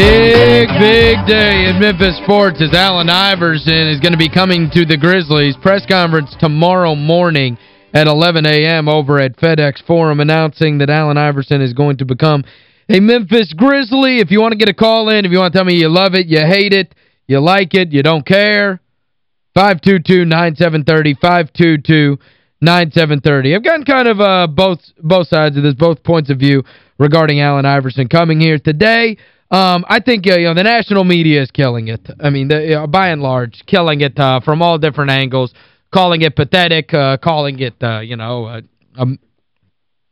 Big, big day in Memphis sports as Allen Iverson is going to be coming to the Grizzlies. Press conference tomorrow morning at 11 a.m. over at FedEx Forum announcing that Allen Iverson is going to become a Memphis Grizzly. If you want to get a call in, if you want to tell me you love it, you hate it, you like it, you don't care, 522-9730, 522-9730. I've gotten kind of uh, both both sides of this, both points of view regarding Allen Iverson coming here today. Um, I think uh, you know the national media is killing it. I mean, the, by and large, killing it uh, from all different angles, calling it pathetic, uh, calling it, uh, you know, a, a,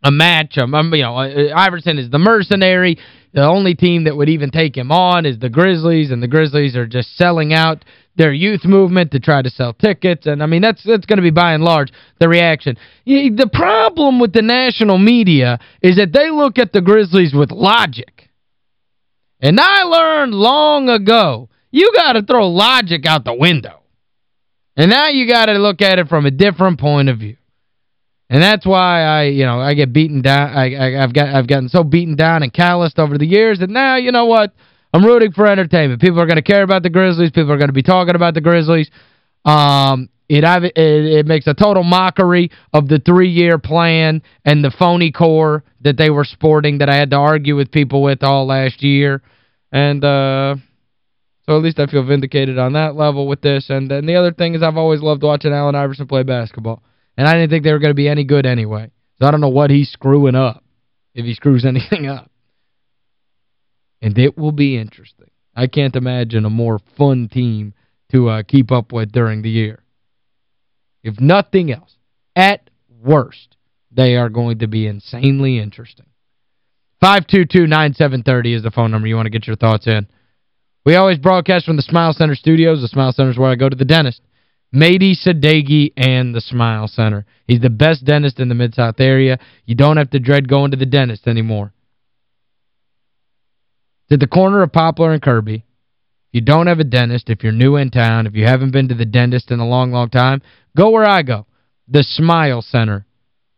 a match. Um, um, you know, uh, Iverson is the mercenary. The only team that would even take him on is the Grizzlies, and the Grizzlies are just selling out their youth movement to try to sell tickets. And, I mean, that's that's going to be, by and large, the reaction. The problem with the national media is that they look at the Grizzlies with logic. And I learned long ago, you got to throw logic out the window. And now you got to look at it from a different point of view. And that's why I, you know, I get beaten down. I, I, I've got I've gotten so beaten down and calloused over the years that now, you know what? I'm rooting for entertainment. People are going to care about the Grizzlies. People are going to be talking about the Grizzlies. Um, it, it makes a total mockery of the three-year plan and the phony core that they were sporting that I had to argue with people with all last year. And uh, so at least I feel vindicated on that level with this. And then the other thing is I've always loved watching Allen Iverson play basketball. And I didn't think they were going to be any good anyway. So I don't know what he's screwing up, if he screws anything up. And it will be interesting. I can't imagine a more fun team to uh, keep up with during the year. If nothing else, at worst, they are going to be insanely interesting. 522-9730 is the phone number you want to get your thoughts in. We always broadcast from the Smile Center studios. The Smile Center is where I go to the dentist. Mady Sadeghi and the Smile Center. He's the best dentist in the Mid-South area. You don't have to dread going to the dentist anymore. It's at the corner of Poplar and Kirby. You don't have a dentist, if you're new in town, if you haven't been to the dentist in a long, long time, go where I go. The Smile Center.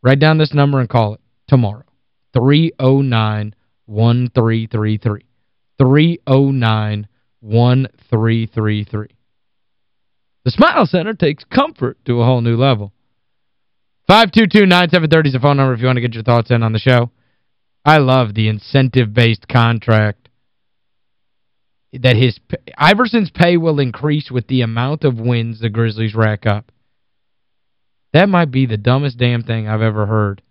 Write down this number and call it tomorrow. 309-1333. 309-1333. The Smile Center takes comfort to a whole new level. 522-9730 is the phone number if you want to get your thoughts in on the show. I love the incentive-based contract that his Iverson's pay will increase with the amount of wins the Grizzlies rack up. That might be the dumbest damn thing I've ever heard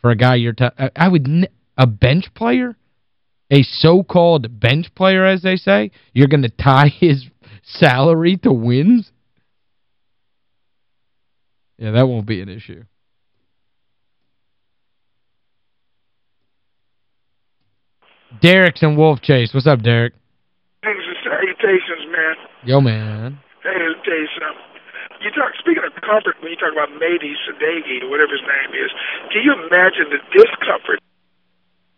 for a guy you're I, I would a bench player a so-called bench player as they say you're going to tie his salary to wins yeah that won't be an issue Derek's in Wolfchase. What's up, Derek? Salutations, man. Yo, man. Hey, let me tell you something. You talk speaking of comfort when you talk about Mady Sadeghi or whatever his name is. Can you imagine the discomfort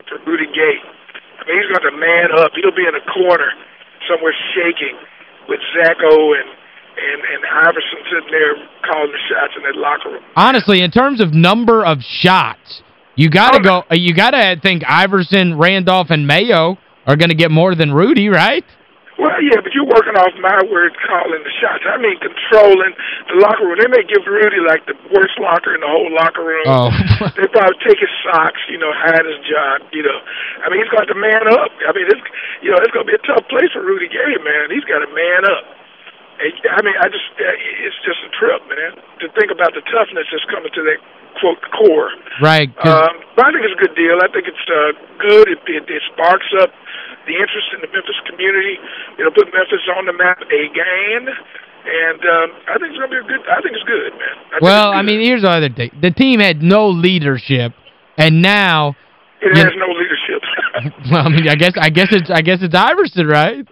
for Rudy Gay? I mean, he's got to man up. He'll be in a corner somewhere shaking with Zacho and and and Iverson sitting there calling the shots in that locker room. Honestly, in terms of number of shots, you got to go you got to think Iverson, Randolph and Mayo are going to get more than Rudy, right? Well, yeah, but you're working off my words calling the shots. I mean controlling the locker room. They may give Rudy like the worst locker in the whole locker room. Oh. they probably take his socks, you know, hide his job, you know. I mean, he's got to man up. I mean, it's you know, it's going to be a tough place for Rudy Gay, man. He's got to man up. And, I mean, I just it's just a trip, man. To think about the toughness that's coming to that quote core. Right. Um, but I think it's a good deal. I think it's uh, good. It, it, it sparks up the interest in the Memphis community. It'll put Memphis on the map again. And um, I think it's going to be a good. I think it's good, man. I Well, it's I mean, here's the other thing. The team had no leadership, and now, it has no leadership. well, I mean, I guess I guess it's I guess it's Iverson, right?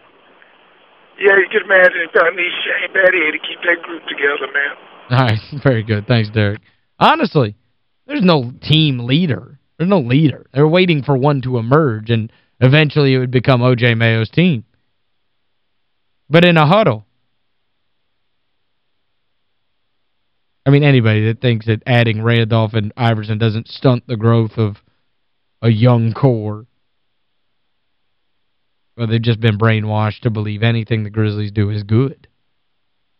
yeah, you can imagine. It probably needs Shane Battier to keep that group together, man. All right, very good. Thanks, Derek. Honestly, there's no team leader. There's no leader. They're waiting for one to emerge, and eventually it would become O.J. Mayo's team. But in a huddle. I mean, anybody that thinks that adding Randolph and Iverson doesn't stunt the growth of a young core, well, they've just been brainwashed to believe anything the Grizzlies do is good.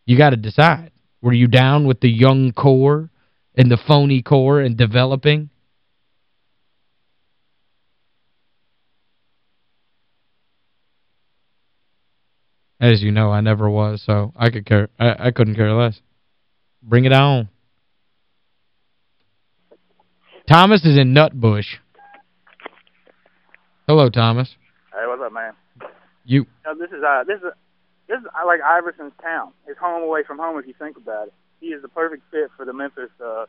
You got to decide. Were you down with the young core and the phony core and developing? As you know, I never was, so I could care I, I couldn't care less. Bring it on. Thomas is in Nutbush. Hello, Thomas. Hey, what's up, man? You No, this is uh, this is this is I like Iverson's town. His home away from home. If you think about it, he is the perfect fit for the Memphis uh,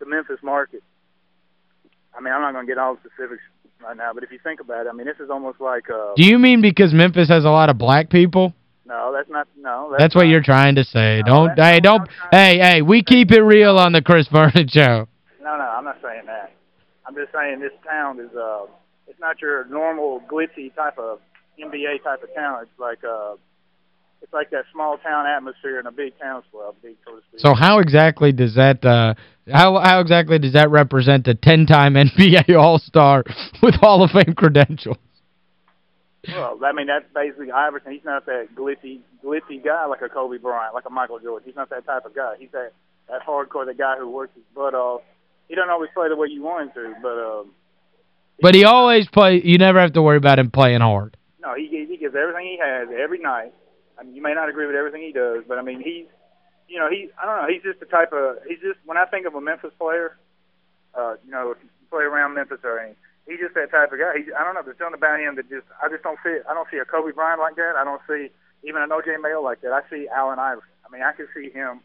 the Memphis market. I mean, I'm not going to get all the specifics right now, but if you think about it, I mean, this is almost like uh, Do you mean because Memphis has a lot of black people? no, that's not no. That's what not- you're trying to say. No, don't hey, don't what hey, hey, we keep it real on the Chris Vernon show. No, no, I'm not saying that. I'm just saying this town is uh, it's not your normal glitzy type of NBA type of town. It's like uh, it's like that small town atmosphere in a big town well, big so to speak. So how exactly does that uh how how exactly does that represent a 10-time NBA All-Star with Hall of Fame credentials? Well, I mean, that's basically Iverson. He's not that glitzy, glitzy guy like a Kobe Bryant, like a Michael Jordan. He's not that type of guy. He's that that hardcore, the guy who works his butt off. He don't always play the way you want him to, but um, But he always play you never have to worry about him playing hard. no, he he gives everything he has every night. I mean, you may not agree with everything he does, but I mean, he's you know, he I don't know, he's just the type of he's just when I think of a Memphis player, uh, you know, if you play around Memphis or anything, he's just that type of guy. He I don't know, there's something about him that just I just don't see I don't see a Kobe Bryant like that. I don't see even an OJ Mayo like that. I see Allen Iverson. I mean, I can see him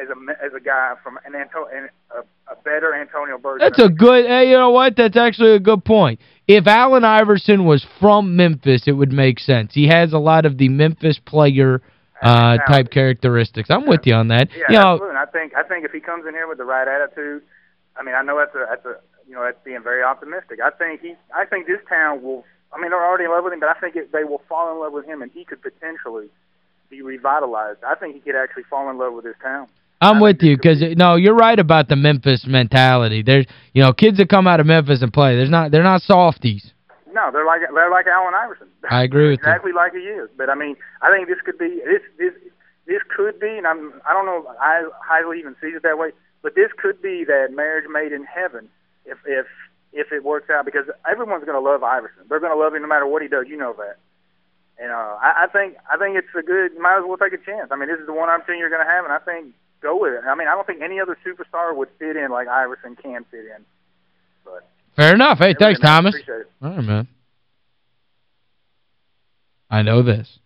as a as a guy from an Anto an, a, a better Antonio Burks. That's a good hey, you know what? That's actually a good point. If Allen Iverson was from Memphis, it would make sense. He has a lot of the Memphis player uh type characteristics. I'm with you on that. Yeah, you know, absolutely. I think I think if he comes in here with the right attitude, I mean, I know that's a that's a you know that's being very optimistic. I think he I think this town will. I mean, they're already in love with him, but I think it, they will fall in love with him, and he could potentially be revitalized. I think he could actually fall in love with his town. I'm with you this because no, you're right about the Memphis mentality. There's you know, kids that come out of Memphis and play, there's not they're not softies. No, they're like they're like Allen Iverson. I agree with you. exactly like he is. But I mean, I think this could be this this this could be, and I'm I don't know I highly even sees it that way, but this could be that marriage made in heaven if if if it works out because everyone's going to love Iverson. They're going to love him no matter what he does. You know that. And uh, I, I think I think it's a good. You might as well take a chance. I mean, this is the one opportunity you're going to have, and I think go with it. I mean, I don't think any other superstar would fit in like Iverson can fit in. But Fair enough. Hey, thanks, man, Thomas. Appreciate it. All right, man. I know this.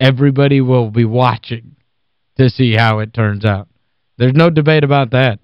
Everybody will be watching to see how it turns out. There's no debate about that.